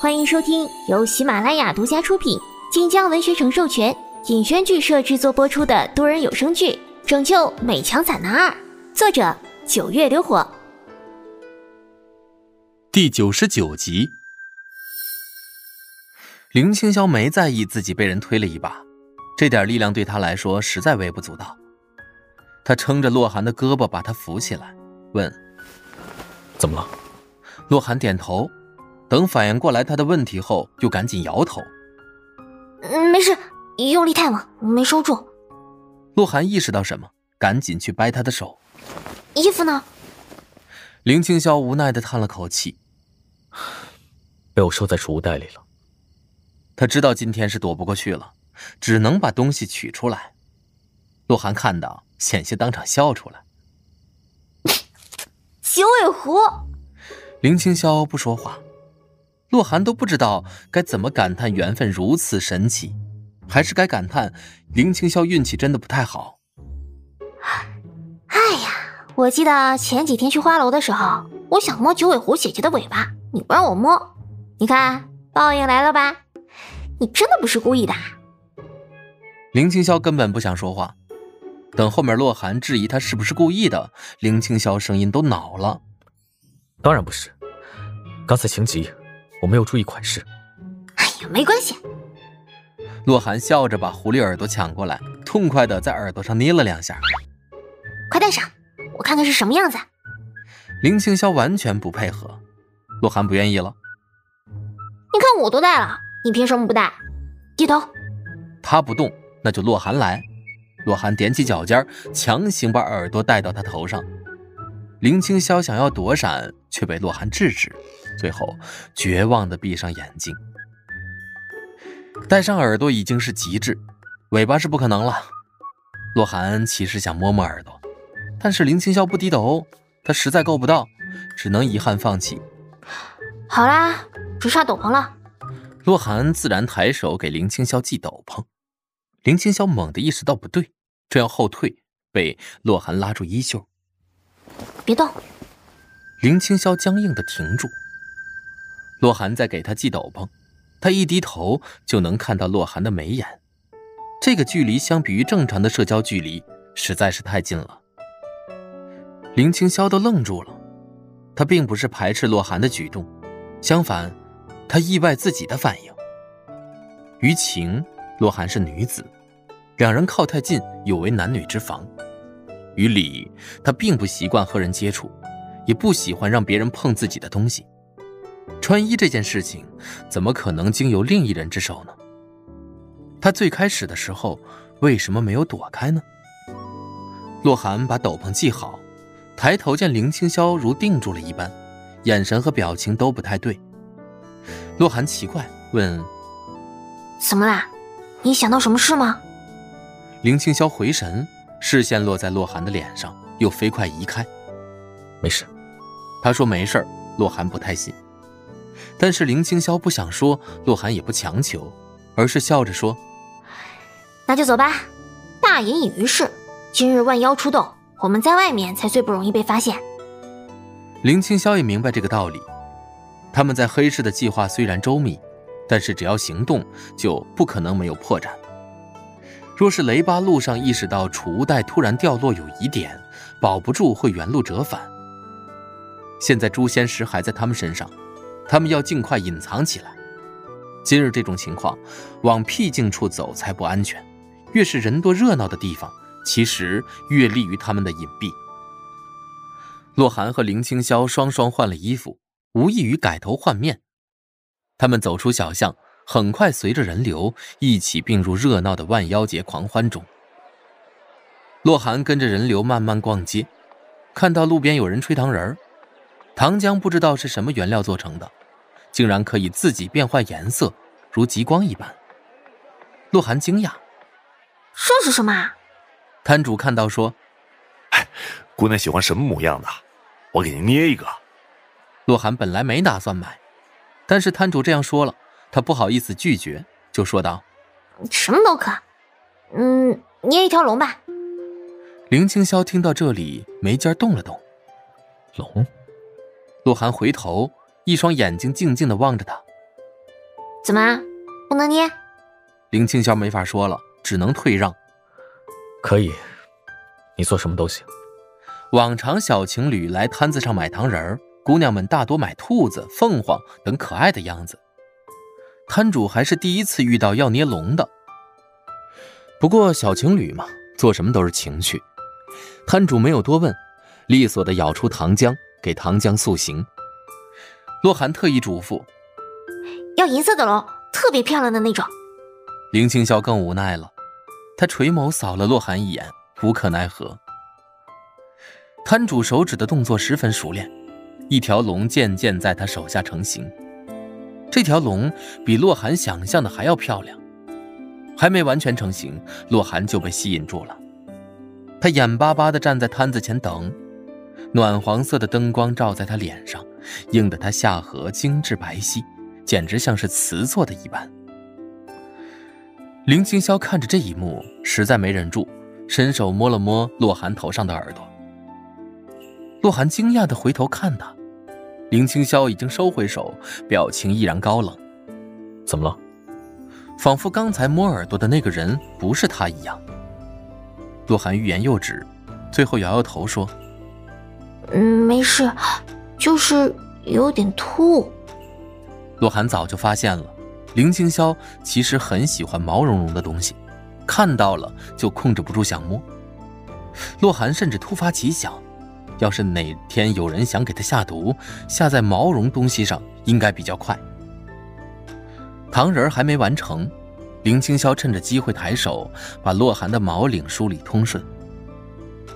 欢迎收听由喜马拉雅独家出品、晋江文学城授权、尹轩剧社制作播出的多人有声剧《拯救美强惨男二》，作者九月流火，第九十九集。林青霄没在意自己被人推了一把，这点力量对他来说实在微不足道。他撑着洛寒的胳膊，把他扶起来，问：“怎么了？”洛寒点头。等反应过来他的问题后，又赶紧摇头。嗯，没事，用力太猛，没收住。洛寒意识到什么，赶紧去掰他的手。衣服呢？林青霄无奈的叹了口气，被我收在储物袋里了。他知道今天是躲不过去了，只能把东西取出来。洛寒看到，险些当场笑出来。九尾狐。林青霄不说话。洛寒都不知道该怎么感叹缘分如此神奇，还是该感叹林青霄运气真的不太好。哎呀，我记得前几天去花楼的时候，我想摸九尾狐姐姐的尾巴，你不让我摸，你看报应来了吧？你真的不是故意的。林青霄根本不想说话，等后面洛寒质疑他是不是故意的，林青霄声音都恼了。当然不是，刚才情急。我没有注意款式。哎呀，没关系。洛寒笑着把狐狸耳朵抢过来，痛快的在耳朵上捏了两下。快戴上，我看看是什么样子。林青霄完全不配合，洛寒不愿意了。你看我都戴了，你凭什么不戴？低头。他不动，那就洛寒来。洛寒踮起脚尖，强行把耳朵戴到他头上。林青霄想要躲闪，却被洛寒制止。最后，绝望的闭上眼睛。戴上耳朵已经是极致，尾巴是不可能了。洛寒其实想摸摸耳朵，但是林青霄不低头，他实在够不到，只能遗憾放弃。好啦，只差斗篷了。洛寒自然抬手给林青霄系斗篷。林青霄猛地意识到不对，正要后退，被洛寒拉住衣袖：“别动。”林青霄僵硬的停住。洛寒在给他系斗篷，他一低头就能看到洛寒的眉眼，这个距离相比于正常的社交距离实在是太近了。林青霄都愣住了，他并不是排斥洛寒的举动，相反，他意外自己的反应。于情，洛寒是女子，两人靠太近有违男女之防；于理，他并不习惯和人接触，也不喜欢让别人碰自己的东西。穿衣这件事情，怎么可能经由另一人之手呢？他最开始的时候为什么没有躲开呢？洛寒把斗篷系好，抬头见林青霄如定住了一般，眼神和表情都不太对。洛寒奇怪问：“怎么啦？你想到什么事吗？”林青霄回神，视线落在洛寒的脸上，又飞快移开。没事。他说没事洛寒不太信。但是林青霄不想说，洛寒也不强求，而是笑着说：“那就走吧。大隐隐于市，今日万妖出动，我们在外面才最不容易被发现。”林青霄也明白这个道理。他们在黑市的计划虽然周密，但是只要行动，就不可能没有破绽。若是雷巴路上意识到储物袋突然掉落有疑点，保不住会原路折返。现在诛仙石还在他们身上。他们要尽快隐藏起来。今日这种情况，往僻静处走才不安全。越是人多热闹的地方，其实越利于他们的隐蔽。洛寒和林青霄双双换了衣服，无异于改头换面。他们走出小巷，很快随着人流一起并入热闹的万妖节狂欢中。洛寒跟着人流慢慢逛街，看到路边有人吹糖人儿，糖浆不知道是什么原料做成的。竟然可以自己变换颜色，如极光一般。洛寒惊讶：“这是什么？”摊主看到说：“哎，姑娘喜欢什么模样的？我给您捏一个。”洛寒本来没打算买，但是摊主这样说了，他不好意思拒绝，就说道：“什么都可，嗯，捏一条龙吧。”林青霄听到这里，眉尖动了动。龙。洛寒回头。一双眼睛静静的望着他，怎么不能捏？林青霄没法说了，只能退让。可以，你做什么都行。往常小情侣来摊子上买糖人儿，姑娘们大多买兔子、凤凰等可爱的样子。摊主还是第一次遇到要捏龙的。不过小情侣嘛，做什么都是情趣。摊主没有多问，利索的舀出糖浆，给糖浆塑形。洛寒特意嘱咐，要银色的龙，特别漂亮的那种。林青霄更无奈了，他垂眸扫了洛寒一眼，无可奈何。摊主手指的动作十分熟练，一条龙渐渐在他手下成型。这条龙比洛寒想象的还要漂亮，还没完全成型，洛寒就被吸引住了。他眼巴巴地站在摊子前等，暖黄色的灯光照在他脸上，映得他下颌精致白皙，简直像是瓷做的一般。林青霄看着这一幕，实在没忍住，伸手摸了摸洛寒头上的耳朵。洛寒惊讶地回头看他，林青霄已经收回手，表情依然高冷。怎么了？仿佛刚才摸耳朵的那个人不是他一样。洛寒欲言又止，最后摇摇头说：“嗯，没事，就是有点突。”洛寒早就发现了。林青霄其实很喜欢毛茸茸的东西，看到了就控制不住想摸。洛寒甚至突发奇想，要是哪天有人想给他下毒，下在毛绒东西上应该比较快。糖人还没完成，林青霄趁着机会抬手把洛寒的毛领梳理通顺。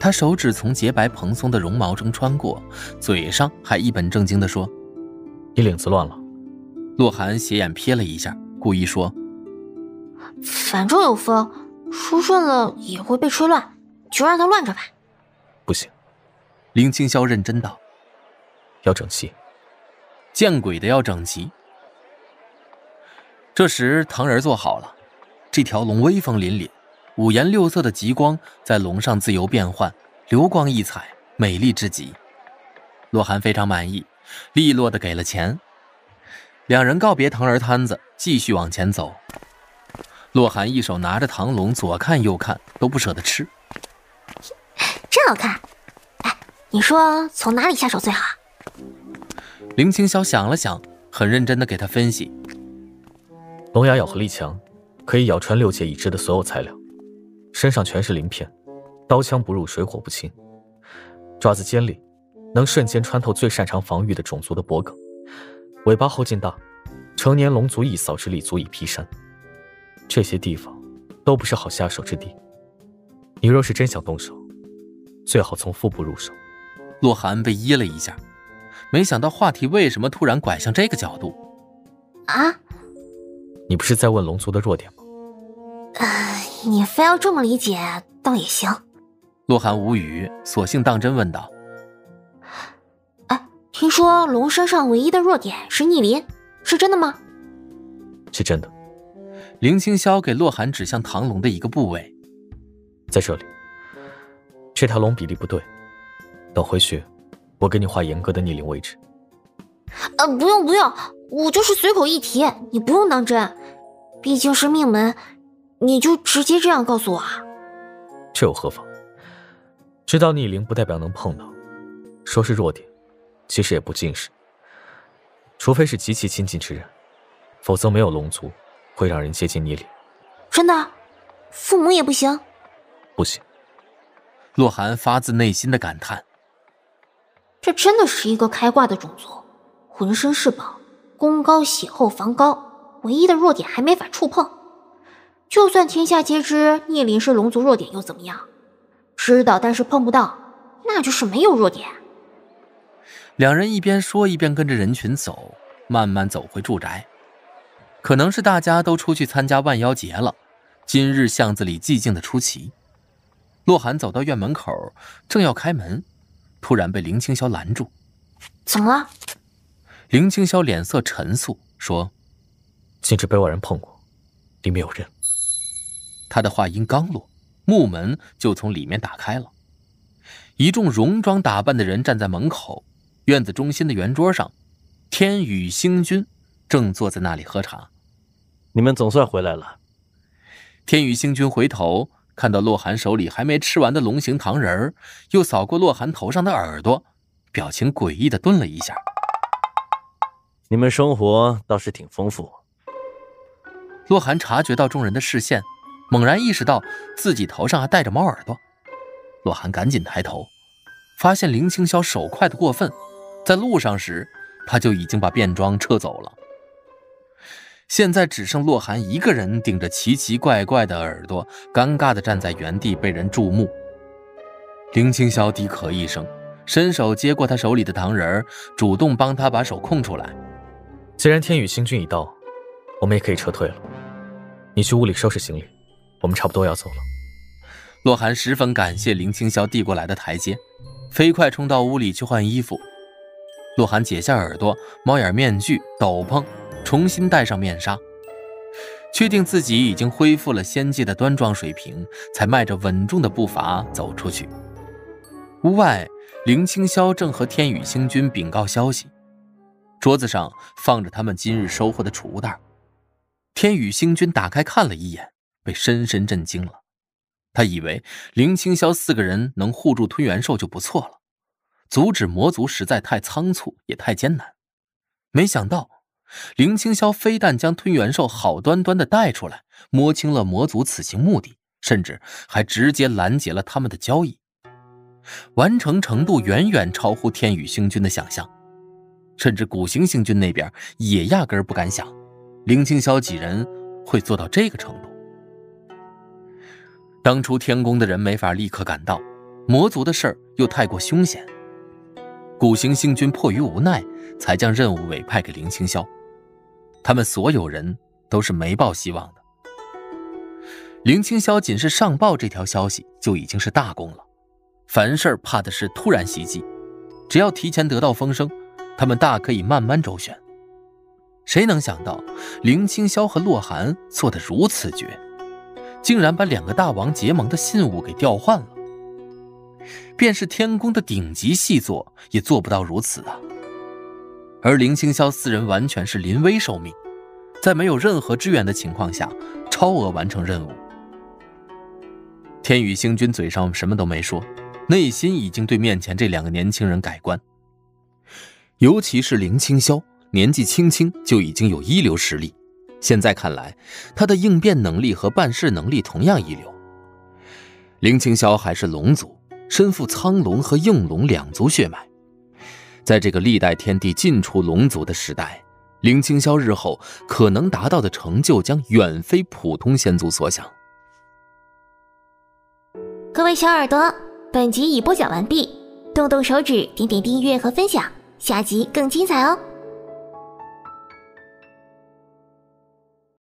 他手指从洁白蓬松的绒毛中穿过，嘴上还一本正经地说：“你领子乱了。”洛寒斜眼瞥了一下，故意说：“反正有风，梳顺了也会被吹乱，就让它乱着吧。”不行，林青霄认真道：“要整齐，见鬼的要整齐。”这时，糖人做好了，这条龙威风凛凛，五颜六色的极光在龙上自由变换，流光溢彩，美丽至极。洛寒非常满意，利落的给了钱。两人告别糖人摊子，继续往前走。洛寒一手拿着唐龙，左看右看，都不舍得吃。真好看！哎，你说从哪里下手最好？林青霄想了想，很认真的给他分析：龙牙咬合力强，可以咬穿六界已知的所有材料；身上全是鳞片，刀枪不入，水火不侵；爪子尖利，能瞬间穿透最擅长防御的种族的脖颈。尾巴后劲大，成年龙族一扫之力足以劈山。这些地方都不是好下手之地。你若是真想动手，最好从腹部入手。洛寒被噎了一下，没想到话题为什么突然拐向这个角度。啊？你不是在问龙族的弱点吗？呃，你非要这么理解，倒也行。洛寒无语，索性当真问道。哎听说龙身上唯一的弱点是逆鳞，是真的吗？是真的。林清霄给洛寒指向唐龙的一个部位，在这里。这条龙比例不对，等回去，我给你画严格的逆鳞位置。呃，不用不用，我就是随口一提，你不用当真。毕竟是命门，你就直接这样告诉我啊。这又何妨？知道逆鳞不代表能碰到，说是弱点。其实也不尽是，除非是极其亲近之人，否则没有龙族会让人接近逆鳞。真的，父母也不行。不行。洛寒发自内心的感叹：这真的是一个开挂的种族，浑身是宝，功高血厚防高，唯一的弱点还没法触碰。就算天下皆知逆鳞是龙族弱点又怎么样？知道但是碰不到，那就是没有弱点。两人一边说一边跟着人群走，慢慢走回住宅。可能是大家都出去参加万妖节了，今日巷子里寂静的出奇。洛寒走到院门口，正要开门，突然被林青霄拦住。怎么了？林青霄脸色沉肃，说：“禁止被外人碰过，里面有人。”他的话音刚落，木门就从里面打开了，一众戎装打扮的人站在门口。院子中心的圆桌上，天宇星君正坐在那里喝茶。你们总算回来了。天宇星君回头看到洛寒手里还没吃完的龙形糖人儿，又扫过洛寒头上的耳朵，表情诡异的顿了一下。你们生活倒是挺丰富。洛寒察觉到众人的视线，猛然意识到自己头上还戴着猫耳朵。洛寒赶紧抬头，发现林青霄手快的过分，在路上时他就已经把便装撤走了。现在只剩洛寒一个人顶着奇奇怪怪的耳朵，尴尬的站在原地被人注目。林青霄低咳一声，伸手接过他手里的糖人主动帮他把手空出来。既然天宇星君已到，我们也可以撤退了。你去屋里收拾行李，我们差不多要走了。洛寒十分感谢林青霄递过来的台阶，飞快冲到屋里去换衣服。洛寒解下耳朵、猫眼面具、斗篷，重新戴上面纱，确定自己已经恢复了仙界的端庄水平，才迈着稳重的步伐走出去。屋外，林青霄正和天宇星君禀告消息。桌子上放着他们今日收获的储物袋。天宇星君打开看了一眼，被深深震惊了。他以为林青霄四个人能护住吞元兽就不错了，阻止魔族实在太仓促，也太艰难。没想到，林青霄非但将吞元兽好端端的带出来，摸清了魔族此行目的，甚至还直接拦截了他们的交易，完成程度远远超乎天宇星君的想象。甚至古行星君那边也压根儿不敢想，林青霄几人会做到这个程度。当初天宫的人没法立刻赶到，魔族的事儿又太过凶险，古行星君迫于无奈，才将任务委派给林青霄。他们所有人都是没抱希望的。林青霄仅是上报这条消息就已经是大功了，凡事怕的是突然袭击，只要提前得到风声。他们大可以慢慢周旋，谁能想到林青霄和洛寒做得如此绝，竟然把两个大王结盟的信物给调换了。便是天宫的顶级细作也做不到如此啊！而林青霄四人完全是临危受命，在没有任何支援的情况下，超额完成任务。天宇星君嘴上什么都没说，内心已经对面前这两个年轻人改观。尤其是林青霄，年纪轻轻就已经有一流实力。现在看来，他的应变能力和办事能力同样一流。林青霄还是龙族，身负苍龙和应龙两族血脉，在这个历代天地尽出龙族的时代，林青霄日后可能达到的成就将远非普通仙族所想。各位小耳朵，本集已播讲完毕，动动手指，点点订阅和分享。下集更精彩哦！